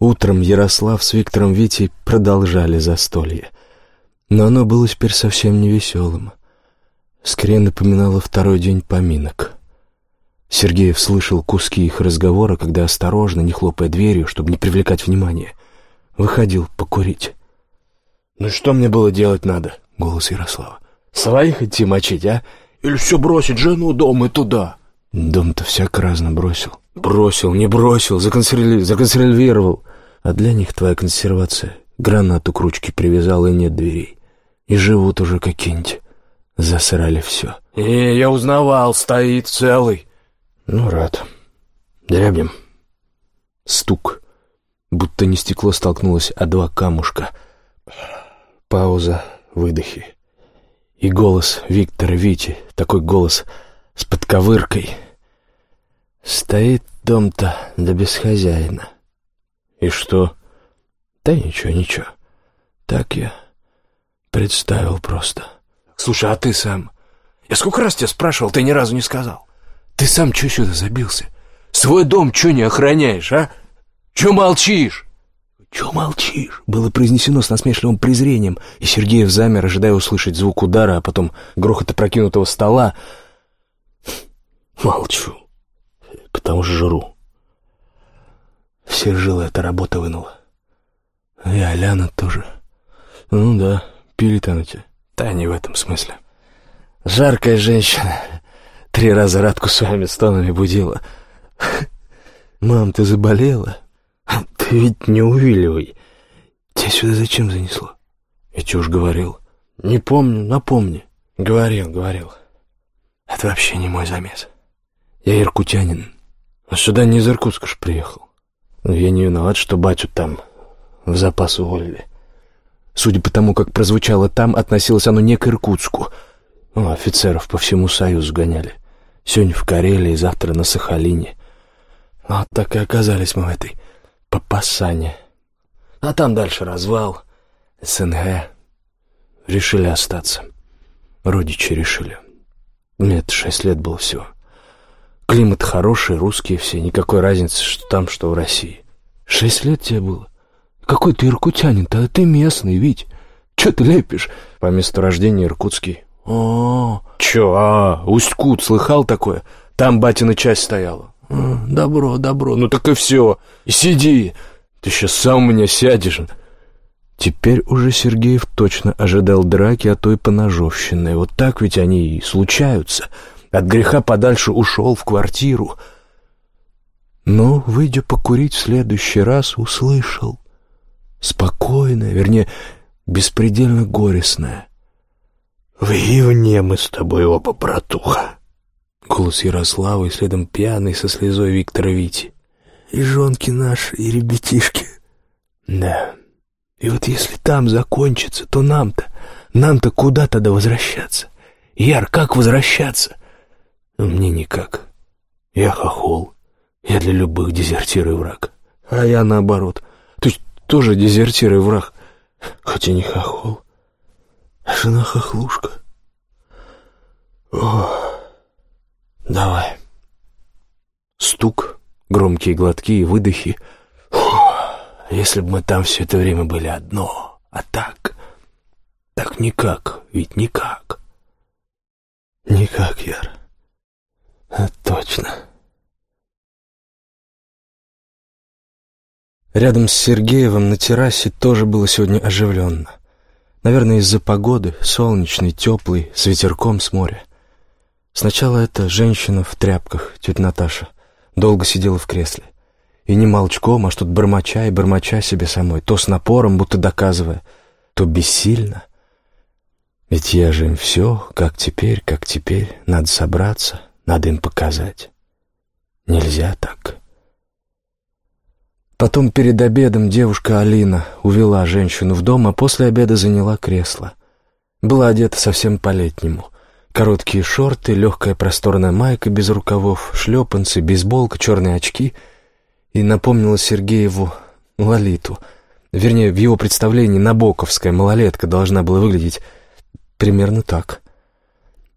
Утром Ярослав с Виктором Витей продолжали застолье. Но оно было теперь совсем невеселым. Скорее напоминало второй день поминок. Сергеев слышал куски их разговора, когда осторожно, не хлопая дверью, чтобы не привлекать внимания, выходил покурить. «Ну что мне было делать надо?» — голос Ярослава. «Своих идти мочить, а? Или все бросить, жену, дом и туда?» «Дом-то всяко разно бросил». «Бросил, не бросил, законсерви... законсервировал. А для них твоя консервация гранату к ручке привязала и нет дверей. И живут уже какие-нибудь. Засрали все». «Не, я узнавал, стоит целый». «Ну, рад. Дрябнем». Стук. Будто не стекло столкнулось, а два камушка. Пауза, выдохи. И голос Виктора Вити, такой голос с подковыркой. Стоит дом-то, да без хозяина. И что? Да ничего, ничего. Так я представил просто. Слушай, а ты сам? Я сколько раз тебя спрашивал, ты ни разу не сказал. Ты сам что сюда забился? Свой дом что не охраняешь, а? Че молчишь? «Чего молчишь?» было произнесено с насмешливым презрением, и Сергеев замер, ожидая услышать звук удара, а потом грохот опрокинутого стола. «Молчу, потому что жру. Все жилы эта работа вынула. И Аляна тоже. Ну да, пили-то тебя. Да не в этом смысле. Жаркая женщина три раза Радку своими стонами будила. Мам, ты заболела?» «Ты ведь не увиливай. Тебя сюда зачем занесло?» «Я чего уж говорил?» «Не помню, напомни». «Говорил, говорил». «Это вообще не мой замес. Я иркутянин. А сюда не из Иркутска ж приехал. Но я не виноват, что батю там в запас уволили. Судя по тому, как прозвучало там, относилось оно не к Иркутску. Ну, офицеров по всему Союзу гоняли. Сегодня в Карелии, завтра на Сахалине. Вот так и оказались мы в этой Папасане. А там дальше развал, СНГ. Решили остаться. Родичи решили. Мне это шесть лет было всего. Климат хороший, русские все, никакой разницы, что там, что в России. Шесть лет тебе было? Какой ты иркутянин-то, а ты местный, ведь. Че ты лепишь? По месту рождения иркутский. О, чё, а, Усть-Кут, слыхал такое? Там батина часть стояла. «Добро, добро, ну так и все. Сиди. Ты сейчас сам у меня сядешь». Теперь уже Сергеев точно ожидал драки, а то и поножовщины. Вот так ведь они и случаются. От греха подальше ушел в квартиру. Но, выйдя покурить в следующий раз, услышал. Спокойное, вернее, беспредельно горестное. «В Ивне мы с тобой оба, братуха. Голос Ярослава и следом пьяный со слезой Виктора Вити. «И жонки наши, и ребятишки». «Да. И вот если там закончится, то нам-то, нам-то куда тогда возвращаться? Яр, как возвращаться?» «Мне никак. Я хохол. Я для любых дезертир и враг. А я наоборот. То есть тоже дезертир и враг, хотя не хохол. А жена хохлушка. Ох...» «Давай». Стук, громкие глотки и выдохи. если бы мы там все это время были одно, а так... Так никак, ведь никак. Никак, Яр. Точно. Рядом с Сергеевым на террасе тоже было сегодня оживленно. Наверное, из-за погоды, солнечный, теплый, с ветерком с моря. Сначала эта женщина в тряпках, тетя Наташа, долго сидела в кресле. И не молчком, а что-то бормоча и бормоча себе самой, то с напором, будто доказывая, то бессильно. Ведь я же им все, как теперь, как теперь, надо собраться, надо им показать. Нельзя так. Потом перед обедом девушка Алина увела женщину в дом, а после обеда заняла кресло. Была одета совсем по-летнему — Короткие шорты, легкая просторная майка без рукавов, шлепанцы, бейсболка, черные очки. И напомнила Сергееву Лолиту. Вернее, в его представлении набоковская малолетка должна была выглядеть примерно так.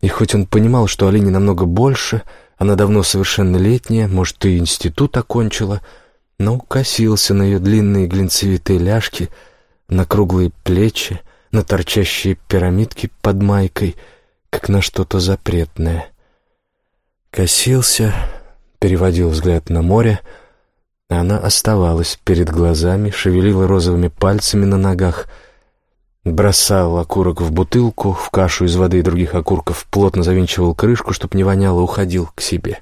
И хоть он понимал, что Алине намного больше, она давно совершеннолетняя, может, и институт окончила, но косился на ее длинные глинцевитые ляжки, на круглые плечи, на торчащие пирамидки под майкой, как на что-то запретное. Косился, переводил взгляд на море, а она оставалась перед глазами, шевелила розовыми пальцами на ногах, бросал окурок в бутылку, в кашу из воды и других окурков, плотно завинчивал крышку, чтоб не воняло, уходил к себе.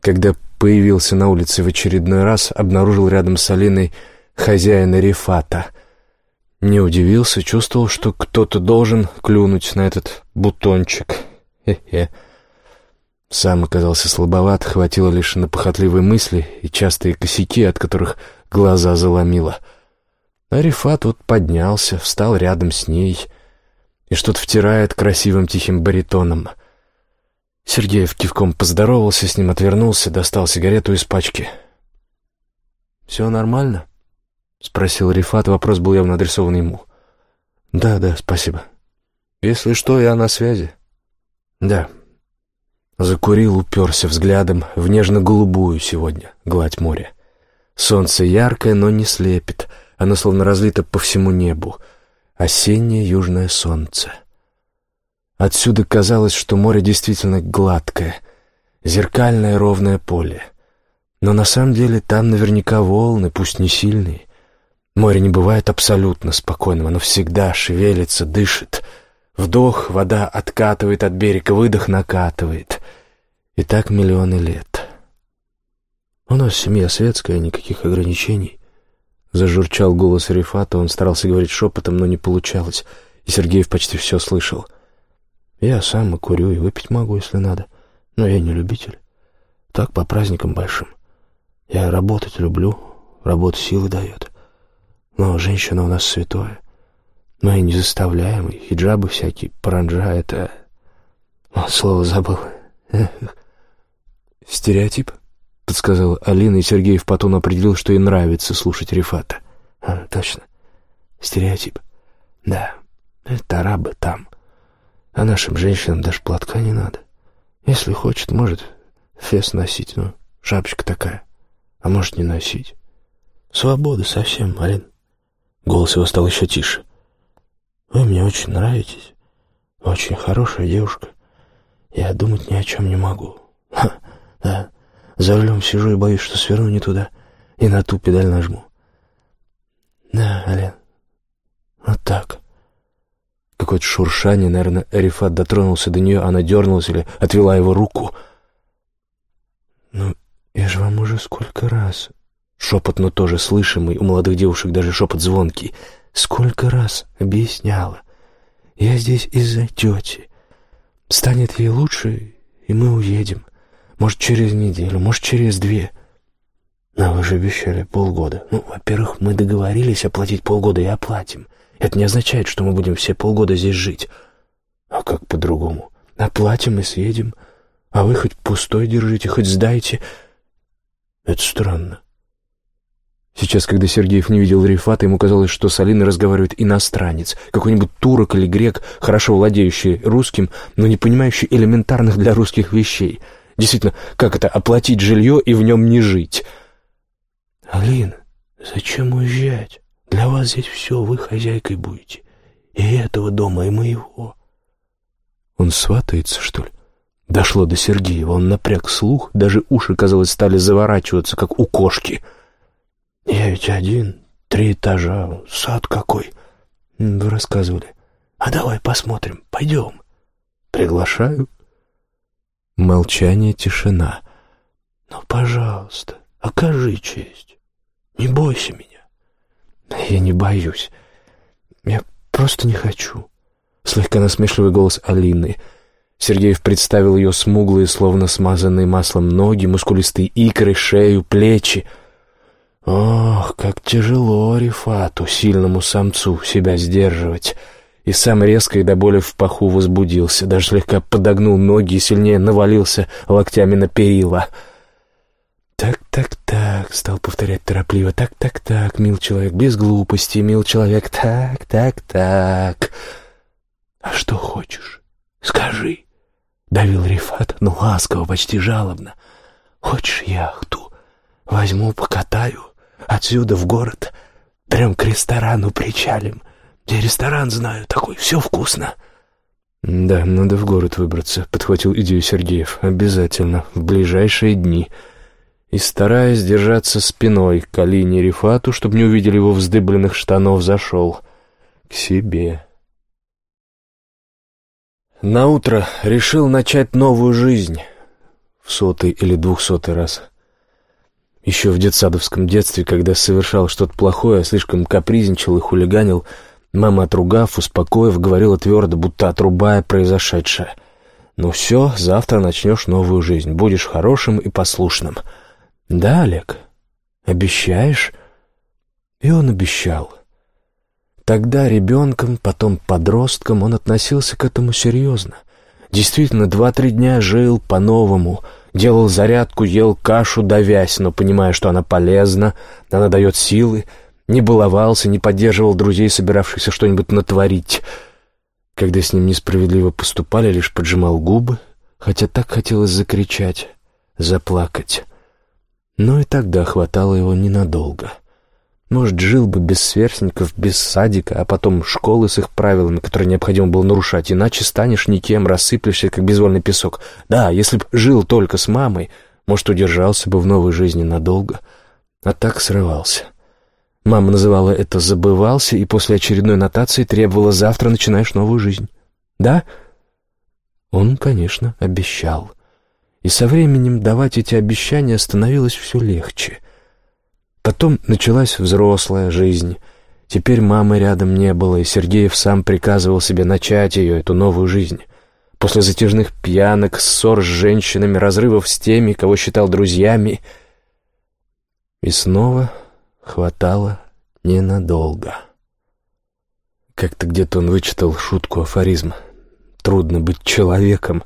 Когда появился на улице в очередной раз, обнаружил рядом с Алиной хозяина Рифата. Не удивился, чувствовал, что кто-то должен клюнуть на этот бутончик. Хе-хе. Сам оказался слабоват, хватило лишь на похотливые мысли и частые косяки, от которых глаза заломило. А Рифат вот поднялся, встал рядом с ней и что-то втирает красивым тихим баритоном. Сергеев кивком поздоровался с ним, отвернулся, достал сигарету из пачки. «Все нормально?» — спросил Рифат, вопрос был явно адресован ему. «Да, да, спасибо. Если что, я на связи». «Да». Закурил, уперся взглядом в нежно-голубую сегодня гладь моря. Солнце яркое, но не слепит, оно словно разлито по всему небу. Осеннее южное солнце. Отсюда казалось, что море действительно гладкое, зеркальное ровное поле. Но на самом деле там наверняка волны, пусть не сильные. Море не бывает абсолютно спокойным, оно всегда шевелится, дышит. Вдох, вода откатывает от берега, выдох накатывает. И так миллионы лет. У нас семья светская, никаких ограничений. Зажурчал голос Рифата, он старался говорить шепотом, но не получалось, и Сергеев почти все слышал. Я сам и курю, и выпить могу, если надо, но я не любитель. Так, по праздникам большим. Я работать люблю, работа силы дает. Но женщина у нас святое. Мы не заставляем, и хиджабы всякие, паранджа, это... Слово забыл. Стереотип, подсказала Алина, и Сергеев потом определил, что ей нравится слушать Рифата. А, точно. Стереотип. Да, это арабы там. А нашим женщинам даже платка не надо. Если хочет, может фес носить, ну, шапочка такая. А может не носить. Свобода совсем, Алин. Голос его стал еще тише. Вы мне очень нравитесь. Очень хорошая девушка. Я думать ни о чем не могу. Ха. За рулем сижу и боюсь, что сверну не туда и на ту педаль нажму. Да, Ален, вот так. Какое-то шуршание, наверное, Рифат дотронулся до нее, она дернулась или отвела его руку. «Ну, я же вам уже сколько раз...» Шепот, но тоже слышимый, у молодых девушек даже шепот звонкий. «Сколько раз объясняла. Я здесь из-за тети. Станет ей лучше, и мы уедем. Может, через неделю, может, через две. Но вы же обещали полгода. Ну, во-первых, мы договорились оплатить полгода и оплатим. Это не означает, что мы будем все полгода здесь жить. А как по-другому? Оплатим и съедем. А вы хоть пустой держите, хоть сдайте. Это странно. Сейчас, когда Сергеев не видел Рифата, ему казалось, что с Алиной разговаривает иностранец, какой-нибудь турок или грек, хорошо владеющий русским, но не понимающий элементарных для русских вещей. Действительно, как это оплатить жилье и в нем не жить? «Алина, зачем уезжать? Для вас здесь все, вы хозяйкой будете. И этого дома, и моего». Он сватается, что ли? Дошло до Сергеева, он напряг слух, даже уши, казалось, стали заворачиваться, как у кошки — «Я ведь один, три этажа, сад какой!» «Вы рассказывали. А давай посмотрим, пойдем». «Приглашаю». Молчание, тишина. «Ну, пожалуйста, окажи честь. Не бойся меня». «Я не боюсь. Я просто не хочу». Слегка насмешливый голос Алины. Сергеев представил ее смуглые, словно смазанные маслом ноги, мускулистые икры, шею, плечи — Ох, как тяжело Рифату, сильному самцу, себя сдерживать. И сам резко и до боли в паху возбудился, даже слегка подогнул ноги и сильнее навалился локтями на перила. «Так, так, так», — стал повторять торопливо, «так, так, так, мил человек, без глупости, мил человек, так, так, так». «А что хочешь? Скажи», — давил Рифат, но ласково, почти жалобно. «Хочешь яхту?» Возьму, покатаю. Отсюда в город. Прям к ресторану причалим. Я ресторан знаю, такой, все вкусно». «Да, надо в город выбраться», — подхватил идею Сергеев. «Обязательно, в ближайшие дни». И, стараясь держаться спиной к Алине Рифату, чтобы не увидели его вздыбленных штанов, зашел к себе. Наутро решил начать новую жизнь в сотый или двухсотый раз. Еще в детсадовском детстве, когда совершал что-то плохое, слишком капризничал и хулиганил, Мама, отругав, успокоив, говорила твердо, будто отрубая произошедшее. «Ну все, завтра начнешь новую жизнь, будешь хорошим и послушным». «Да, Олег? Обещаешь?» И он обещал. Тогда ребенком, потом подростком он относился к этому серьезно. Действительно, два-три дня жил по-новому, делал зарядку, ел кашу давясь, но понимая, что она полезна, она дает силы, не баловался, не поддерживал друзей, собиравшихся что-нибудь натворить. Когда с ним несправедливо поступали, лишь поджимал губы, хотя так хотелось закричать, заплакать. Но и тогда хватало его ненадолго. Может, жил бы без сверстников, без садика, а потом школы с их правилами, которые необходимо было нарушать, иначе станешь никем, рассыплешься, как безвольный песок. Да, если б жил только с мамой, может, удержался бы в новой жизни надолго, а так срывался. Мама называла это «забывался» и после очередной нотации требовала «завтра начинаешь новую жизнь». «Да?» Он, конечно, обещал. И со временем давать эти обещания становилось все легче. Потом началась взрослая жизнь. Теперь мамы рядом не было, и Сергеев сам приказывал себе начать ее, эту новую жизнь. После затяжных пьянок, ссор с женщинами, разрывов с теми, кого считал друзьями. И снова хватало ненадолго. Как-то где-то он вычитал шутку афоризм. «Трудно быть человеком,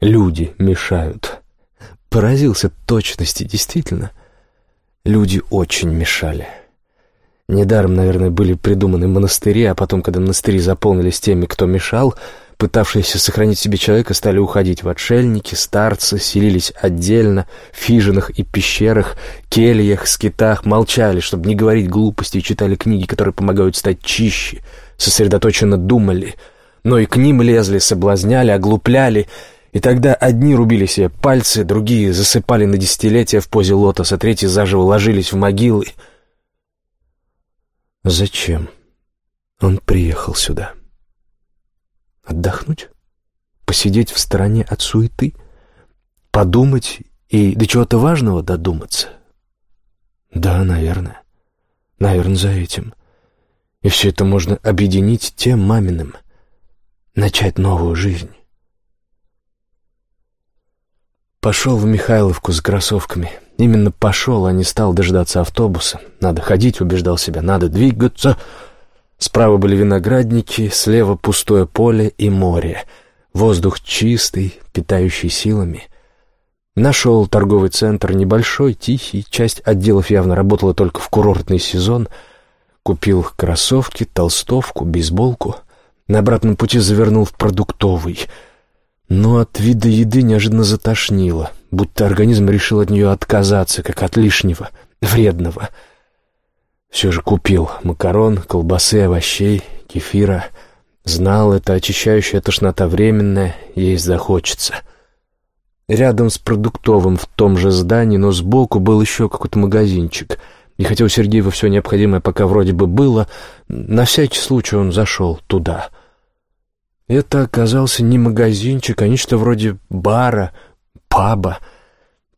люди мешают». Поразился точности, действительно. Люди очень мешали. Недаром, наверное, были придуманы монастыри, а потом, когда монастыри заполнились теми, кто мешал, Пытавшиеся сохранить себе человека стали уходить в отшельники, старцы, селились отдельно, в хижинах и пещерах, кельях, скитах, молчали, чтобы не говорить глупости, и читали книги, которые помогают стать чище, сосредоточенно думали, но и к ним лезли, соблазняли, оглупляли, и тогда одни рубили себе пальцы, другие засыпали на десятилетия в позе лотоса, третьи заживо ложились в могилы. Зачем он приехал сюда? — Отдохнуть? Посидеть в стороне от суеты? Подумать и до чего-то важного додуматься? Да, наверное. Наверное, за этим. И все это можно объединить тем маминым. Начать новую жизнь. Пошел в Михайловку с кроссовками. Именно пошел, а не стал дождаться автобуса. Надо ходить, убеждал себя, надо двигаться. Справа были виноградники, слева пустое поле и море. Воздух чистый, питающий силами. Нашел торговый центр, небольшой, тихий, часть отделов явно работала только в курортный сезон. Купил кроссовки, толстовку, бейсболку. На обратном пути завернул в продуктовый. Но от вида еды неожиданно затошнило, будто организм решил от нее отказаться, как от лишнего, вредного — все же купил макарон, колбасы, овощей, кефира. Знал, это очищающая тошнота временная, есть захочется. Рядом с продуктовым в том же здании, но сбоку был еще какой-то магазинчик. И хотя у Сергеева все необходимое пока вроде бы было, на всякий случай он зашел туда. Это оказался не магазинчик, а нечто вроде бара, паба.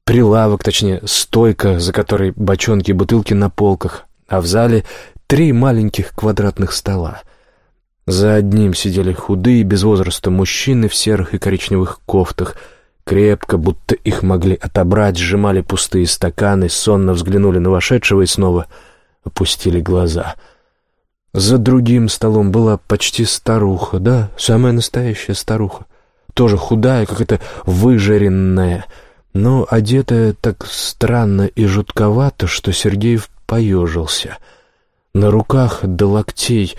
Прилавок, точнее, стойка, за которой бочонки и бутылки на полках, а в зале три маленьких квадратных стола. За одним сидели худые, без возраста мужчины в серых и коричневых кофтах, крепко, будто их могли отобрать, сжимали пустые стаканы, сонно взглянули на вошедшего и снова опустили глаза. За другим столом была почти старуха, да, самая настоящая старуха, тоже худая, как это выжаренная, но одетая так странно и жутковато, что Сергеев поежился. На руках до локтей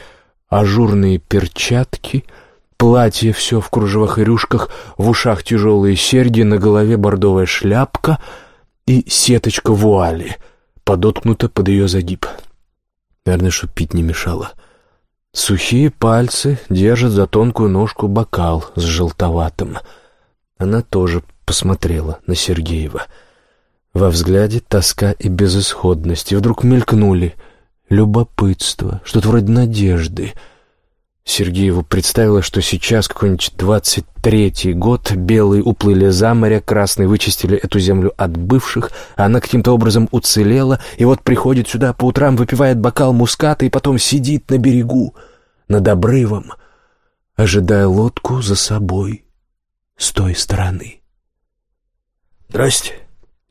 ажурные перчатки, платье все в кружевах и рюшках, в ушах тяжелые серьги, на голове бордовая шляпка, и сеточка вуали, подоткнута под ее загиб. Наверное, что пить не мешало. Сухие пальцы держат за тонкую ножку бокал с желтоватым. Она тоже посмотрела на Сергеева. Во взгляде тоска и безысходность, и вдруг мелькнули любопытство, что-то вроде надежды — Сергееву представилось, что сейчас какой-нибудь двадцать третий год, белые уплыли за море, красные вычистили эту землю от бывших, она каким-то образом уцелела, и вот приходит сюда по утрам, выпивает бокал муската и потом сидит на берегу, над обрывом, ожидая лодку за собой с той стороны. «Здрасте!» —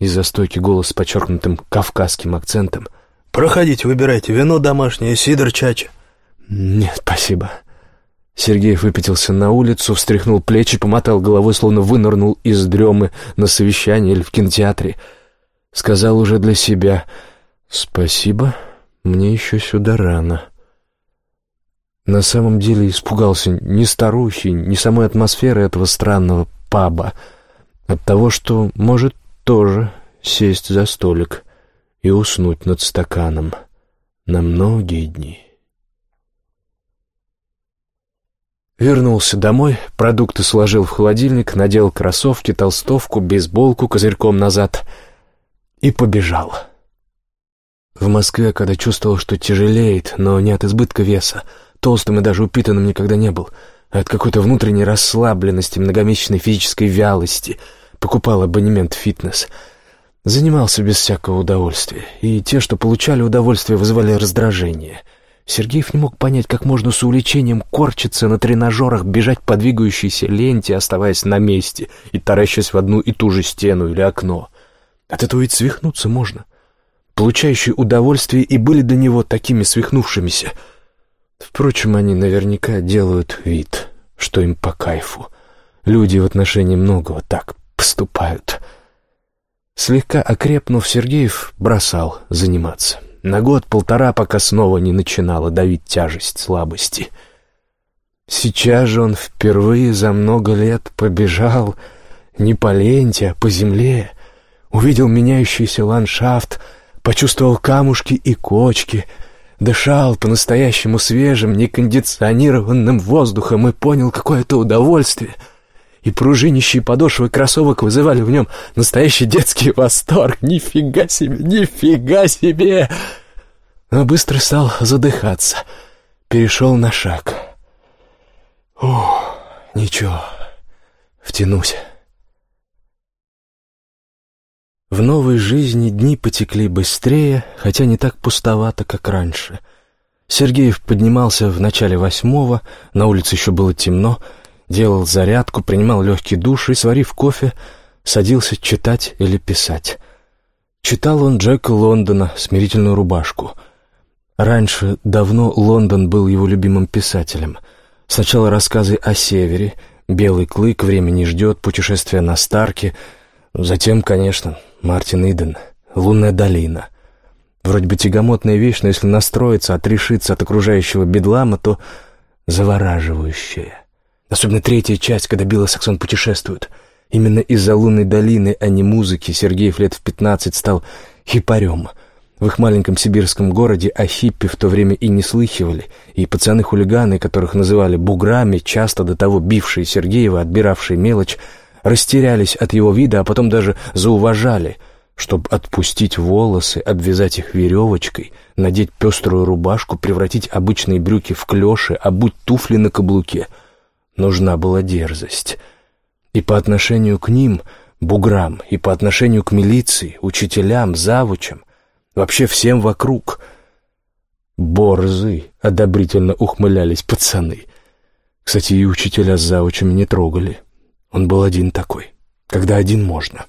из-за стойки голос с подчеркнутым кавказским акцентом. «Проходите, выбирайте вино домашнее, сидр, чача». «Нет, спасибо». Сергеев выпятился на улицу, встряхнул плечи, помотал головой, словно вынырнул из дремы на совещании или в кинотеатре. Сказал уже для себя «Спасибо, мне еще сюда рано». На самом деле испугался не старухи, не самой атмосферы этого странного паба, от того, что может тоже сесть за столик и уснуть над стаканом на многие дни. Вернулся домой, продукты сложил в холодильник, надел кроссовки, толстовку, бейсболку козырьком назад и побежал. В Москве, когда чувствовал, что тяжелеет, но не от избытка веса, толстым и даже упитанным никогда не был, а от какой-то внутренней расслабленности, многомесячной физической вялости, покупал абонемент в фитнес. Занимался без всякого удовольствия, и те, что получали удовольствие, вызывали раздражение — Сергеев не мог понять, как можно с увлечением корчиться на тренажерах, бежать по двигающейся ленте, оставаясь на месте и таращась в одну и ту же стену или окно. От этого ведь свихнуться можно. Получающие удовольствие и были до него такими свихнувшимися. Впрочем, они наверняка делают вид, что им по кайфу. Люди в отношении многого так поступают. Слегка окрепнув, Сергеев бросал заниматься на год-полтора, пока снова не начинала давить тяжесть слабости. Сейчас же он впервые за много лет побежал не по ленте, а по земле, увидел меняющийся ландшафт, почувствовал камушки и кочки, дышал по-настоящему свежим, некондиционированным воздухом и понял, какое это удовольствие — и пружинищие подошвы кроссовок вызывали в нем настоящий детский восторг. Нифига себе, нифига себе! Но быстро стал задыхаться. Перешел на шаг. Ух, ничего, втянусь. В новой жизни дни потекли быстрее, хотя не так пустовато, как раньше. Сергеев поднимался в начале восьмого, на улице еще было темно, делал зарядку, принимал легкий душ и, сварив кофе, садился читать или писать. Читал он Джека Лондона «Смирительную рубашку». Раньше, давно, Лондон был его любимым писателем. Сначала рассказы о Севере, «Белый клык», «Время не ждет», «Путешествие на Старке», затем, конечно, Мартин Иден, «Лунная долина». Вроде бы тягомотная вещь, но если настроиться, отрешиться от окружающего бедлама, то завораживающая. Особенно третья часть, когда Билл и Саксон путешествуют. Именно из-за лунной долины, а не музыки, Сергеев лет в пятнадцать стал хипарем. В их маленьком сибирском городе о хиппи в то время и не слыхивали, и пацаны-хулиганы, которых называли буграми, часто до того бившие Сергеева, отбиравшие мелочь, растерялись от его вида, а потом даже зауважали, чтобы отпустить волосы, обвязать их веревочкой, надеть пеструю рубашку, превратить обычные брюки в клеши, обуть туфли на каблуке — нужна была дерзость. И по отношению к ним, буграм, и по отношению к милиции, учителям, завучам, вообще всем вокруг. «Борзы!» — одобрительно ухмылялись пацаны. Кстати, и учителя с завучами не трогали. Он был один такой, когда один можно.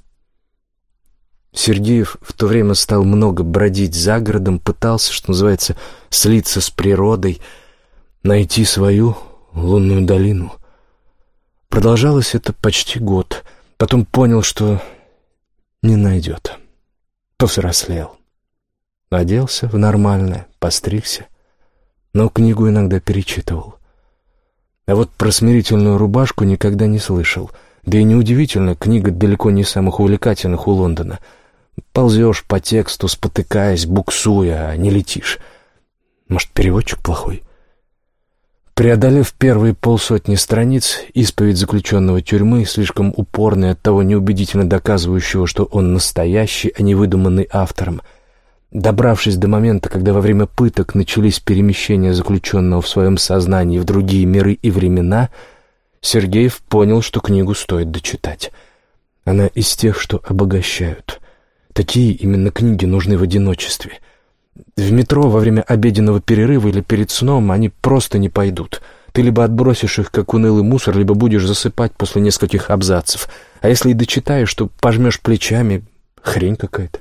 Сергеев в то время стал много бродить за городом, пытался, что называется, слиться с природой, найти свою лунную долину. Продолжалось это почти год. Потом понял, что не найдет. Повзрослел. Оделся в нормальное, постригся. Но книгу иногда перечитывал. А вот про смирительную рубашку никогда не слышал. Да и неудивительно, книга далеко не самых увлекательных у Лондона. Ползешь по тексту, спотыкаясь, буксуя, а не летишь. Может, переводчик плохой? Преодолев первые полсотни страниц, исповедь заключенного тюрьмы, слишком упорный, оттого неубедительно доказывающего, что он настоящий, а не выдуманный автором, добравшись до момента, когда во время пыток начались перемещения заключенного в своем сознании в другие миры и времена, Сергеев понял, что книгу стоит дочитать. Она из тех, что обогащают. Такие именно книги нужны в одиночестве — в метро во время обеденного перерыва или перед сном они просто не пойдут. Ты либо отбросишь их, как унылый мусор, либо будешь засыпать после нескольких абзацев. А если и дочитаешь, то пожмешь плечами. Хрень какая-то.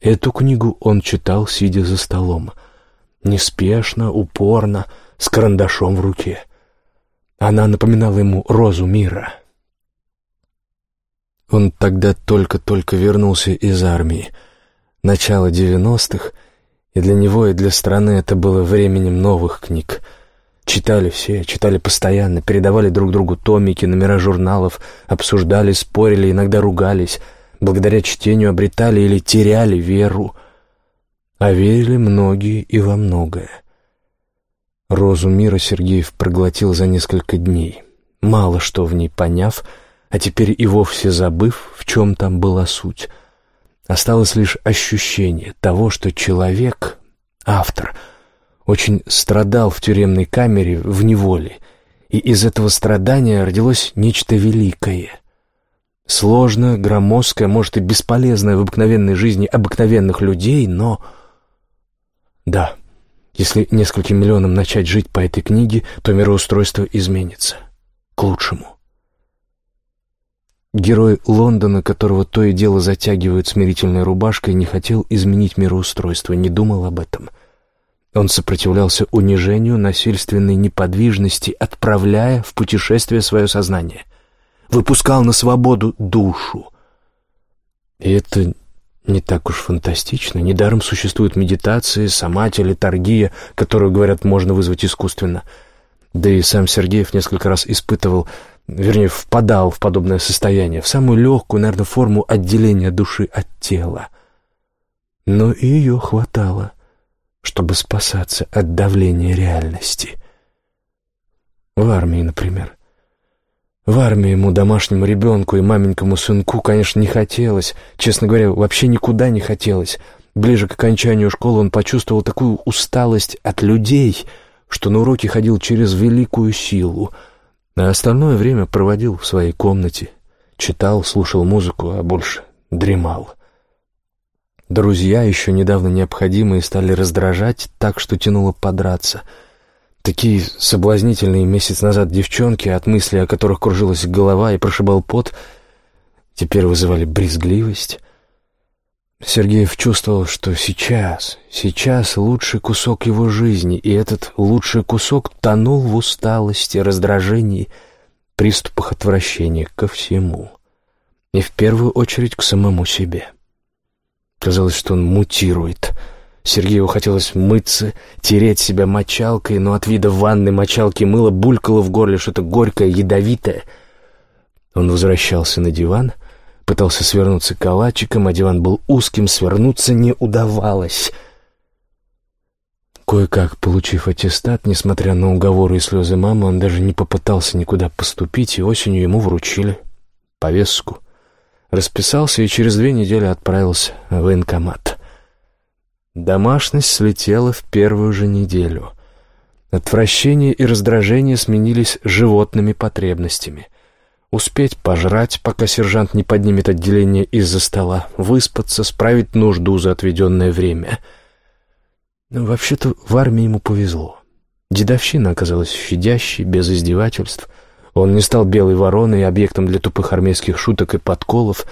Эту книгу он читал, сидя за столом. Неспешно, упорно, с карандашом в руке. Она напоминала ему розу мира. Он тогда только-только вернулся из армии — начало девяностых, и для него, и для страны это было временем новых книг. Читали все, читали постоянно, передавали друг другу томики, номера журналов, обсуждали, спорили, иногда ругались, благодаря чтению обретали или теряли веру. А верили многие и во многое. Розу мира Сергеев проглотил за несколько дней, мало что в ней поняв, а теперь и вовсе забыв, в чем там была суть — Осталось лишь ощущение того, что человек, автор, очень страдал в тюремной камере в неволе, и из этого страдания родилось нечто великое. Сложное, громоздкое, может и бесполезное в обыкновенной жизни обыкновенных людей, но... Да, если нескольким миллионам начать жить по этой книге, то мироустройство изменится. К лучшему. Герой Лондона, которого то и дело затягивают смирительной рубашкой, не хотел изменить мироустройство, не думал об этом. Он сопротивлялся унижению, насильственной неподвижности, отправляя в путешествие свое сознание. Выпускал на свободу душу. И это не так уж фантастично. Недаром существуют медитации, самати, литургия, которую, говорят, можно вызвать искусственно. Да и сам Сергеев несколько раз испытывал вернее, впадал в подобное состояние, в самую легкую, наверное, форму отделения души от тела. Но и ее хватало, чтобы спасаться от давления реальности. В армии, например. В армии ему, домашнему ребенку и маменькому сынку, конечно, не хотелось. Честно говоря, вообще никуда не хотелось. Ближе к окончанию школы он почувствовал такую усталость от людей, что на уроки ходил через великую силу — а остальное время проводил в своей комнате, читал, слушал музыку, а больше дремал. Друзья, еще недавно необходимые, стали раздражать так, что тянуло подраться. Такие соблазнительные месяц назад девчонки, от мысли о которых кружилась голова и прошибал пот, теперь вызывали брезгливость — Сергеев чувствовал, что сейчас, сейчас лучший кусок его жизни, и этот лучший кусок тонул в усталости, раздражении, приступах отвращения ко всему. И в первую очередь к самому себе. Казалось, что он мутирует. Сергею хотелось мыться, тереть себя мочалкой, но от вида ванны мочалки мыло булькало в горле что-то горькое, ядовитое. Он возвращался на диван — Пытался свернуться калачиком, а диван был узким, свернуться не удавалось. Кое-как, получив аттестат, несмотря на уговоры и слезы мамы, он даже не попытался никуда поступить, и осенью ему вручили повестку. Расписался и через две недели отправился в военкомат. Домашность слетела в первую же неделю. Отвращение и раздражение сменились животными потребностями. Успеть пожрать, пока сержант не поднимет отделение из-за стола, выспаться, справить нужду за отведенное время. Но вообще-то в армии ему повезло. Дедовщина оказалась щадящей, без издевательств. Он не стал белой вороной, объектом для тупых армейских шуток и подколов,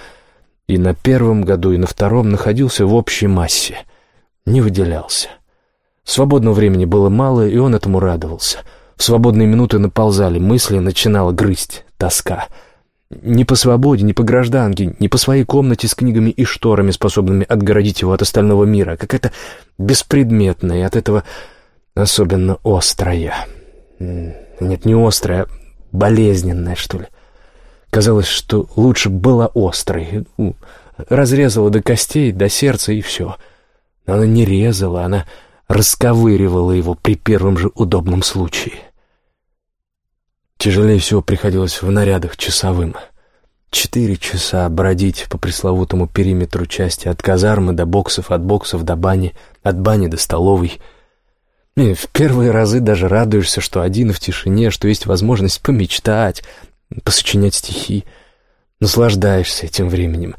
и на первом году, и на втором находился в общей массе, не выделялся. Свободного времени было мало, и он этому радовался. В свободные минуты наползали мысли, начинала грызть тоска. Ни по свободе, ни по гражданке, ни по своей комнате с книгами и шторами, способными отгородить его от остального мира. Какая-то беспредметная и от этого особенно острая. Нет, не острая, а болезненная, что ли. Казалось, что лучше была острой. разрезала до костей, до сердца и все. Но она не резала, она расковыривала его при первом же удобном случае. Тяжелее всего приходилось в нарядах часовым. Четыре часа бродить по пресловутому периметру части от казармы до боксов, от боксов до бани, от бани до столовой. И в первые разы даже радуешься, что один в тишине, что есть возможность помечтать, посочинять стихи. Наслаждаешься этим временем.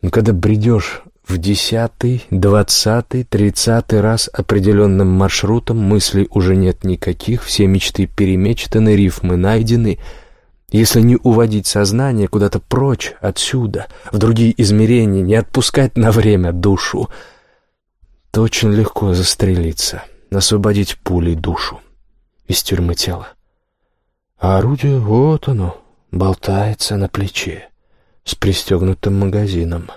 Но когда бредешь в десятый, двадцатый, тридцатый раз определенным маршрутом мыслей уже нет никаких, все мечты перемечтаны, рифмы найдены. Если не уводить сознание куда-то прочь отсюда, в другие измерения, не отпускать на время душу, то очень легко застрелиться, освободить пулей душу из тюрьмы тела. А орудие вот оно, болтается на плече с пристегнутым магазином.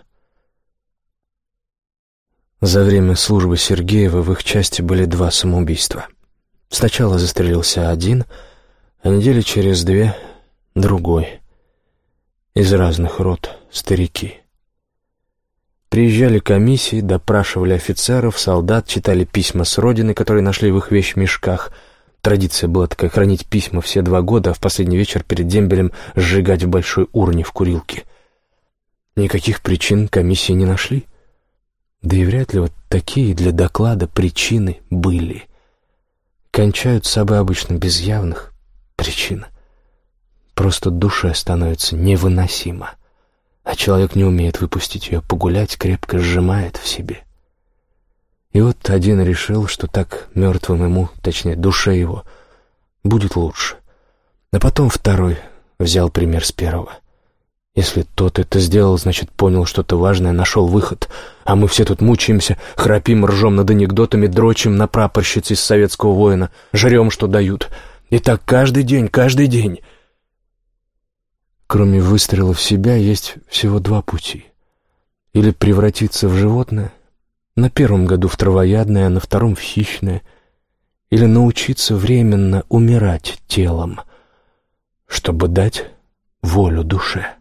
За время службы Сергеева в их части были два самоубийства. Сначала застрелился один, а недели через две — другой. Из разных род старики. Приезжали комиссии, допрашивали офицеров, солдат, читали письма с родины, которые нашли в их вещмешках. Традиция была такая — хранить письма все два года, а в последний вечер перед дембелем сжигать в большой урне в курилке. Никаких причин комиссии не нашли. Да и вряд ли вот такие для доклада причины были. Кончают собой обычно без явных причин. Просто душе становится невыносимо, а человек не умеет выпустить ее погулять, крепко сжимает в себе. И вот один решил, что так мертвым ему, точнее, душе его, будет лучше. А потом второй взял пример с первого. Если тот это сделал, значит, понял что-то важное, нашел выход. А мы все тут мучаемся, храпим, ржем над анекдотами, дрочим на прапорщице из советского воина, жрем, что дают. И так каждый день, каждый день. Кроме выстрела в себя, есть всего два пути. Или превратиться в животное, на первом году в травоядное, а на втором в хищное, или научиться временно умирать телом, чтобы дать волю душе.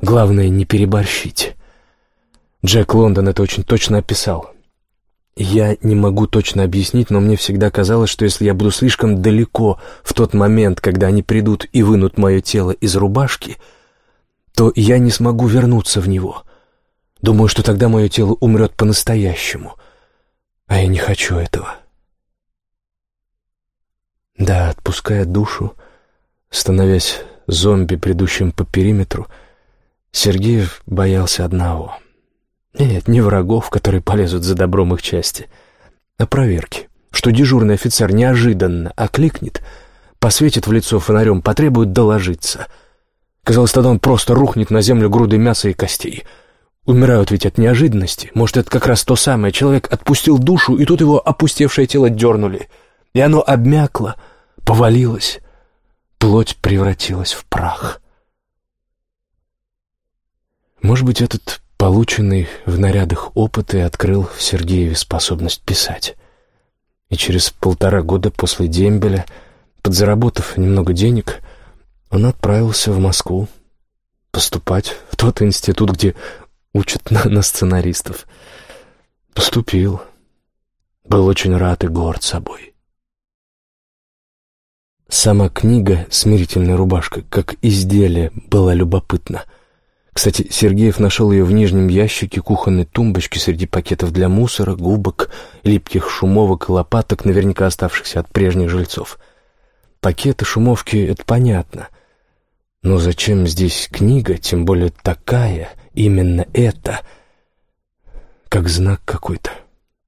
Главное, не переборщить. Джек Лондон это очень точно описал. Я не могу точно объяснить, но мне всегда казалось, что если я буду слишком далеко в тот момент, когда они придут и вынут мое тело из рубашки, то я не смогу вернуться в него. Думаю, что тогда мое тело умрет по-настоящему. А я не хочу этого. Да, отпуская душу, становясь зомби, бредущим по периметру, — Сергеев боялся одного. Нет, не врагов, которые полезут за добром их части, а проверки, что дежурный офицер неожиданно окликнет, посветит в лицо фонарем, потребует доложиться. Казалось, тогда он просто рухнет на землю груды мяса и костей. Умирают ведь от неожиданности. Может, это как раз то самое. Человек отпустил душу, и тут его опустевшее тело дернули. И оно обмякло, повалилось. Плоть превратилась в прах. Может быть, этот полученный в нарядах опыт и открыл в Сергееве способность писать. И через полтора года после дембеля, подзаработав немного денег, он отправился в Москву поступать в тот институт, где учат на, на сценаристов. Поступил. Был очень рад и горд собой. Сама книга «Смирительная рубашка» как изделие была любопытна — кстати, Сергеев нашел ее в нижнем ящике кухонной тумбочки среди пакетов для мусора, губок, липких шумовок и лопаток, наверняка оставшихся от прежних жильцов. Пакеты, шумовки — это понятно. Но зачем здесь книга, тем более такая, именно эта, как знак какой-то?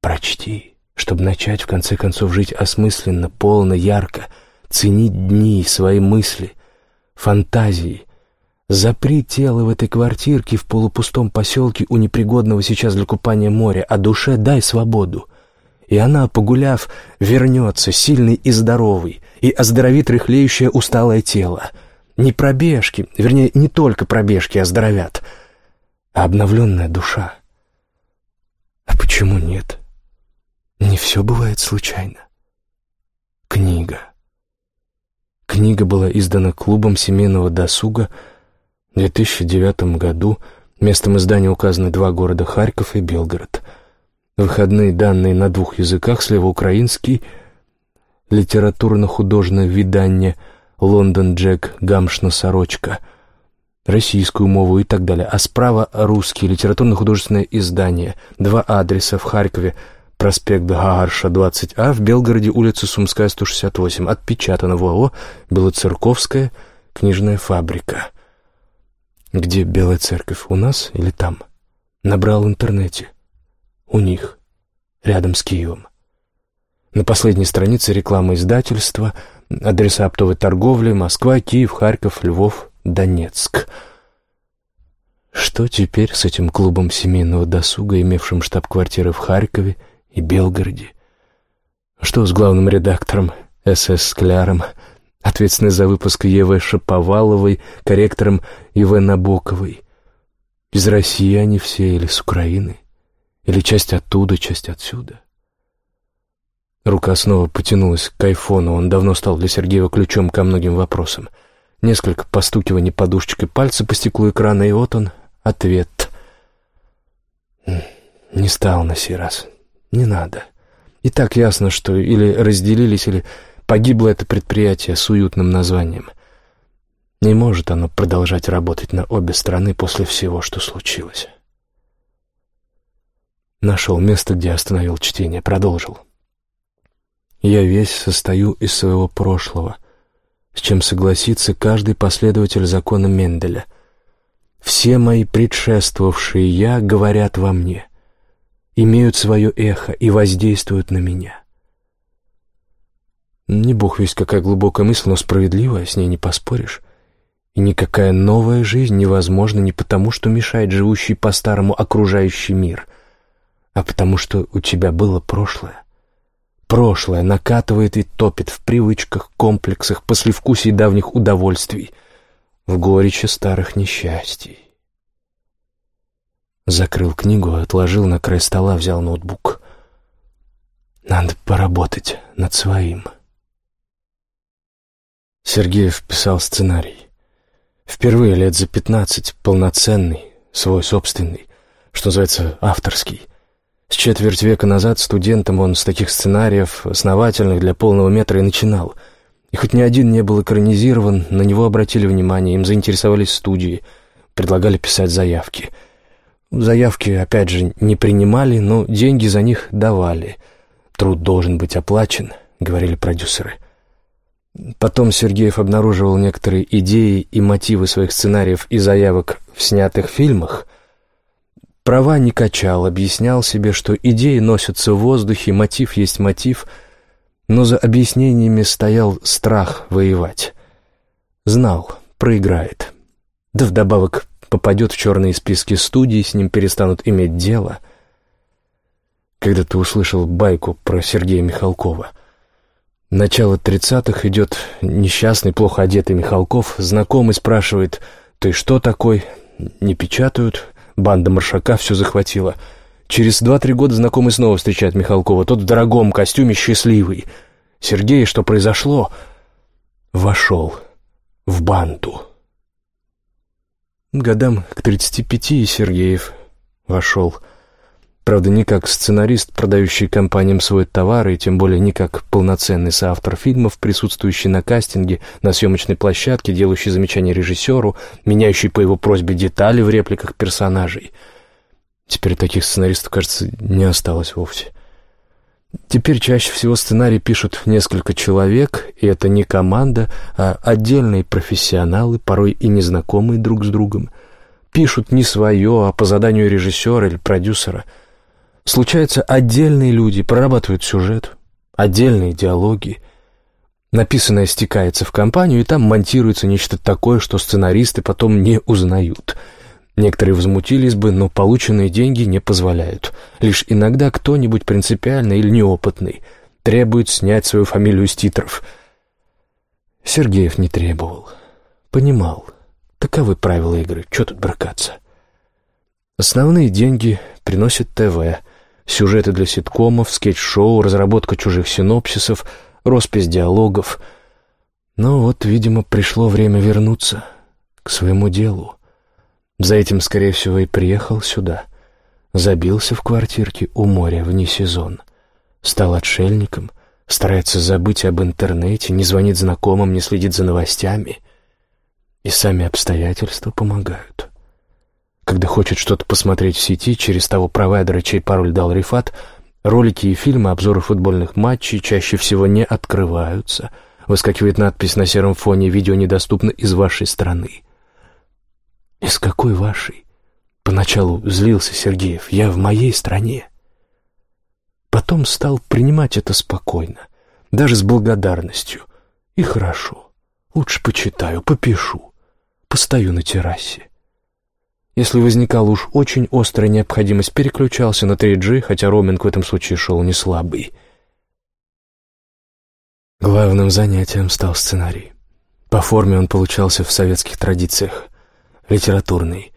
Прочти, чтобы начать, в конце концов, жить осмысленно, полно, ярко, ценить дни, свои мысли, фантазии, Запри тело в этой квартирке в полупустом поселке у непригодного сейчас для купания моря, а душе дай свободу. И она, погуляв, вернется, сильный и здоровый, и оздоровит рыхлеющее усталое тело. Не пробежки, вернее, не только пробежки оздоровят, а обновленная душа. А почему нет? Не все бывает случайно. Книга. Книга была издана клубом семейного досуга — в 2009 году Местом издания указаны два города — Харьков и Белгород. Выходные данные на двух языках, слева украинский, литературно-художное видание «Лондон Джек», «Гамшна сорочка», российскую мову и так далее, а справа русский, литературно-художественное издание, два адреса в Харькове, проспект Гагарша, 20А, в Белгороде улица Сумская, 168, отпечатано в ОАО «Белоцерковская книжная фабрика». Где Белая Церковь, у нас или там? Набрал в интернете. У них, рядом с Киевом. На последней странице реклама издательства, адреса оптовой торговли, Москва, Киев, Харьков, Львов, Донецк. Что теперь с этим клубом семейного досуга, имевшим штаб-квартиры в Харькове и Белгороде? Что с главным редактором СС Скляром, ответственной за выпуск Евы Шаповаловой, корректором Ивы Набоковой? Из России они все или с Украины? Или часть оттуда, часть отсюда? Рука снова потянулась к айфону, он давно стал для Сергеева ключом ко многим вопросам. Несколько постукиваний подушечкой пальца по стеклу экрана, и вот он, ответ. Не стал на сей раз. Не надо. И так ясно, что или разделились, или погибло это предприятие с уютным названием. Не может оно продолжать работать на обе стороны после всего, что случилось. Нашел место, где остановил чтение, продолжил. Я весь состою из своего прошлого, с чем согласится каждый последователь закона Менделя. Все мои предшествовавшие «я» говорят во мне, имеют свое эхо и воздействуют на меня. Не бог весь какая глубокая мысль, но справедливая, с ней не поспоришь. И никакая новая жизнь невозможна не потому, что мешает живущий по-старому окружающий мир, а потому что у тебя было прошлое. Прошлое накатывает и топит в привычках, комплексах, послевкусии давних удовольствий, в горечи старых несчастий. Закрыл книгу, отложил на край стола, взял ноутбук. Надо поработать над своим. Сергеев писал сценарий. Впервые лет за пятнадцать, полноценный, свой собственный, что называется, авторский — с четверть века назад студентом он с таких сценариев, основательных для полного метра, и начинал. И хоть ни один не был экранизирован, на него обратили внимание, им заинтересовались студии, предлагали писать заявки. Заявки, опять же, не принимали, но деньги за них давали. Труд должен быть оплачен, говорили продюсеры. Потом Сергеев обнаруживал некоторые идеи и мотивы своих сценариев и заявок в снятых фильмах — Права не качал, объяснял себе, что идеи носятся в воздухе, мотив есть мотив, но за объяснениями стоял страх воевать. Знал, проиграет. Да вдобавок попадет в черные списки студий, с ним перестанут иметь дело. Когда ты услышал байку про Сергея Михалкова. Начало тридцатых идет несчастный, плохо одетый Михалков, знакомый спрашивает «Ты что такой?» Не печатают, Банда маршака все захватила. Через два-три года знакомый снова встречает Михалкова. Тот в дорогом костюме, счастливый. Сергей, что произошло? Вошел в банду. Годам к тридцати пяти Сергеев вошел Правда, не как сценарист, продающий компаниям свой товар, и тем более не как полноценный соавтор фильмов, присутствующий на кастинге, на съемочной площадке, делающий замечания режиссеру, меняющий по его просьбе детали в репликах персонажей. Теперь таких сценаристов, кажется, не осталось вовсе. Теперь чаще всего сценарий пишут несколько человек, и это не команда, а отдельные профессионалы, порой и незнакомые друг с другом. Пишут не свое, а по заданию режиссера или продюсера – Случаются отдельные люди, прорабатывают сюжет, отдельные диалоги. Написанное стекается в компанию, и там монтируется нечто такое, что сценаристы потом не узнают. Некоторые возмутились бы, но полученные деньги не позволяют. Лишь иногда кто-нибудь принципиальный или неопытный требует снять свою фамилию с титров. Сергеев не требовал. Понимал. Таковы правила игры. Че тут бракаться? Основные деньги приносит ТВ — Сюжеты для ситкомов, скетч-шоу, разработка чужих синопсисов, роспись диалогов. Но вот, видимо, пришло время вернуться к своему делу. За этим, скорее всего, и приехал сюда. Забился в квартирке у моря вне сезон. Стал отшельником, старается забыть об интернете, не звонит знакомым, не следит за новостями. И сами обстоятельства помогают. Когда хочет что-то посмотреть в сети, через того провайдера, чей пароль дал Рифат, ролики и фильмы, обзоры футбольных матчей чаще всего не открываются. Выскакивает надпись на сером фоне «Видео недоступно из вашей страны». «Из какой вашей?» Поначалу злился Сергеев. «Я в моей стране». Потом стал принимать это спокойно, даже с благодарностью. И хорошо. Лучше почитаю, попишу, постою на террасе. Если возникала уж очень острая необходимость, переключался на 3G, хотя роуминг в этом случае шел не слабый. Главным занятием стал сценарий. По форме он получался в советских традициях. Литературный,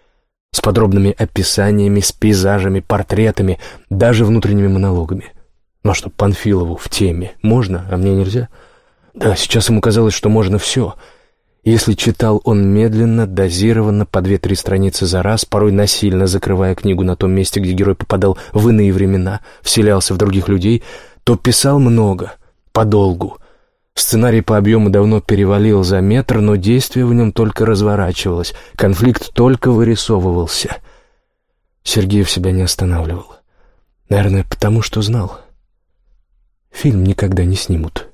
с подробными описаниями, с пейзажами, портретами, даже внутренними монологами. Ну а что, Панфилову в теме можно, а мне нельзя? Да, сейчас ему казалось, что можно все — если читал он медленно, дозированно, по две-три страницы за раз, порой насильно закрывая книгу на том месте, где герой попадал в иные времена, вселялся в других людей, то писал много, подолгу. Сценарий по объему давно перевалил за метр, но действие в нем только разворачивалось, конфликт только вырисовывался. Сергеев себя не останавливал. Наверное, потому что знал. Фильм никогда не снимут.